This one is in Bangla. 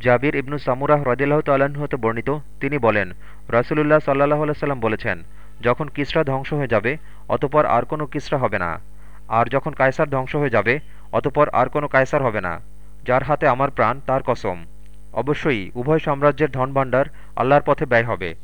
জাবির ইবনু সামুরাহ রদিল্লাহ তাল্লাহ্ন হতে বর্ণিত, তিনি বলেন, রাসুলুল্লাহ সাল্লাহ সাল্লাম বলেছেন, যখন কিসরা ধ্বংস হয়ে যাবে, অতপর আর কোনো কিসরা হবে না। আর যখন কায়সার ধ্বংস হয়ে যাবে, অতপর আর কোনো কায়সার হবে না। যার হাতে আমার প্রাণ, তার কসম। অবশ্যই উভয় সাম্রাজ্যের ধনভাণ্ডার আল্লাহর পথে ব্যয় হবে।